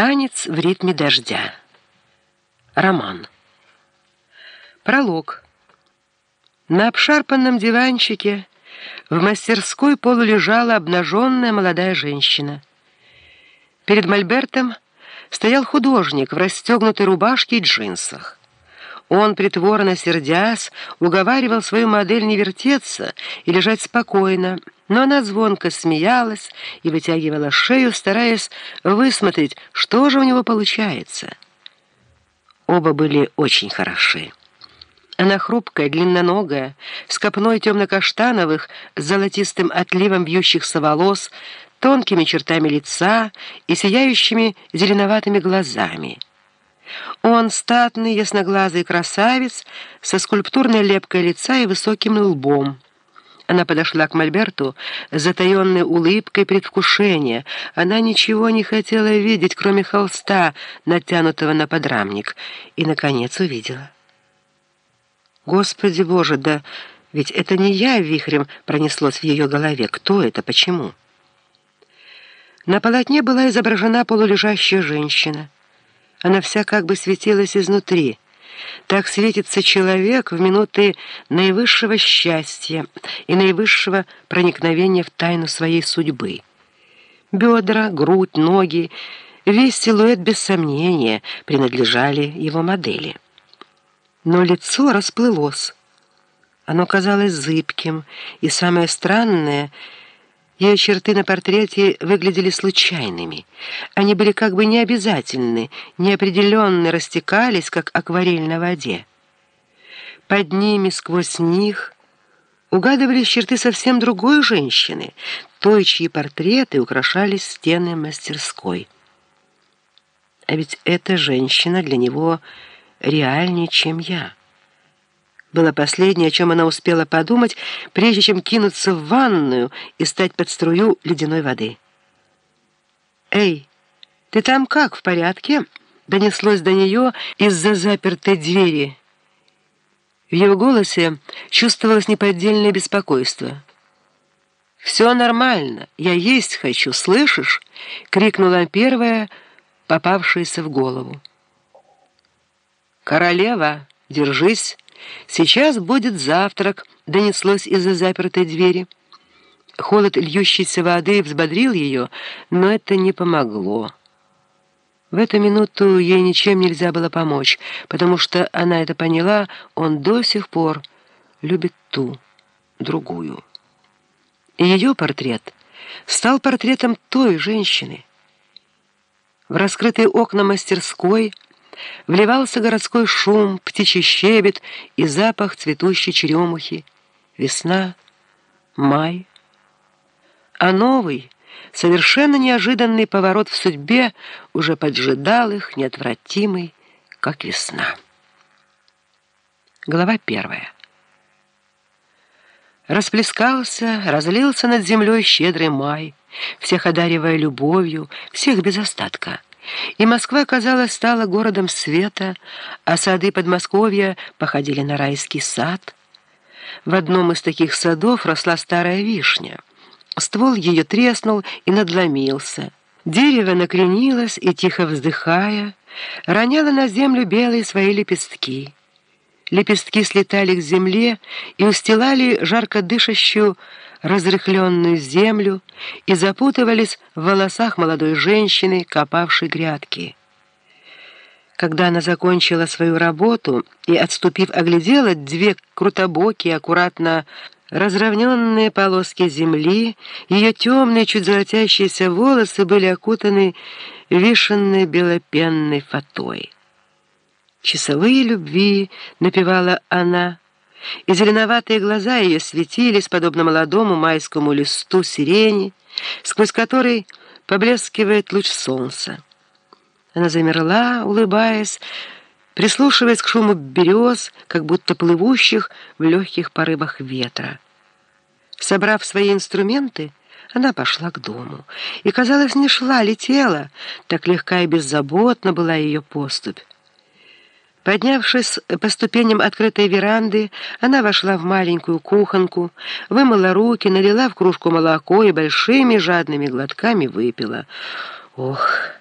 Танец в ритме дождя. Роман. Пролог. На обшарпанном диванчике в мастерской полу лежала обнаженная молодая женщина. Перед мольбертом стоял художник в расстегнутой рубашке и джинсах. Он, притворно сердясь, уговаривал свою модель не вертеться и лежать спокойно, но она звонко смеялась и вытягивала шею, стараясь высмотреть, что же у него получается. Оба были очень хороши. Она хрупкая, длинноногая, с копной темно-каштановых, с золотистым отливом вьющихся волос, тонкими чертами лица и сияющими зеленоватыми глазами. Он статный, ясноглазый красавец со скульптурной лепкой лица и высоким лбом. Она подошла к Мольберту с затаенной улыбкой предвкушения. Она ничего не хотела видеть, кроме холста, натянутого на подрамник, и, наконец, увидела. «Господи Боже, да ведь это не я вихрем пронеслось в ее голове. Кто это? Почему?» На полотне была изображена полулежащая женщина. Она вся как бы светилась изнутри. Так светится человек в минуты наивысшего счастья и наивысшего проникновения в тайну своей судьбы. Бедра, грудь, ноги, весь силуэт без сомнения принадлежали его модели. Но лицо расплылось. Оно казалось зыбким, и самое странное — ее черты на портрете выглядели случайными. Они были как бы необязательны, неопределенны, растекались, как акварель на воде. Под ними, сквозь них, угадывались черты совсем другой женщины, той, чьи портреты украшали стены мастерской. А ведь эта женщина для него реальнее, чем я было последнее, о чем она успела подумать, прежде чем кинуться в ванную и стать под струю ледяной воды. «Эй, ты там как, в порядке?» донеслось до нее из-за запертой двери. В его голосе чувствовалось неподдельное беспокойство. «Все нормально, я есть хочу, слышишь?» — крикнула первая, попавшаяся в голову. «Королева, держись!» «Сейчас будет завтрак», — донеслось из-за запертой двери. Холод льющейся воды взбодрил ее, но это не помогло. В эту минуту ей ничем нельзя было помочь, потому что она это поняла, он до сих пор любит ту, другую. И ее портрет стал портретом той женщины. В раскрытые окна мастерской — Вливался городской шум, птичий щебет и запах цветущей черемухи. Весна, май. А новый, совершенно неожиданный поворот в судьбе уже поджидал их, неотвратимый, как весна. Глава первая. Расплескался, разлился над землей щедрый май, всех одаривая любовью, всех без остатка. И Москва, казалось, стала городом света, а сады Подмосковья походили на райский сад. В одном из таких садов росла старая вишня. Ствол ее треснул и надломился. Дерево накренилось и, тихо вздыхая, роняло на землю белые свои лепестки. Лепестки слетали к земле и устилали жарко дышащую разрыхленную землю и запутывались в волосах молодой женщины, копавшей грядки. Когда она закончила свою работу и, отступив, оглядела две крутобокие, аккуратно разровненные полоски земли, ее темные, чуть золотящиеся волосы были окутаны вишенной белопенной фатой. «Часовые любви», — напевала она, — и зеленоватые глаза ее светились, подобно молодому майскому листу сирени, сквозь который поблескивает луч солнца. Она замерла, улыбаясь, прислушиваясь к шуму берез, как будто плывущих в легких порывах ветра. Собрав свои инструменты, она пошла к дому. И, казалось, не шла, летела. Так легка и беззаботна была ее поступь. Поднявшись по ступеням открытой веранды, она вошла в маленькую кухонку, вымыла руки, налила в кружку молоко и большими жадными глотками выпила. Ох!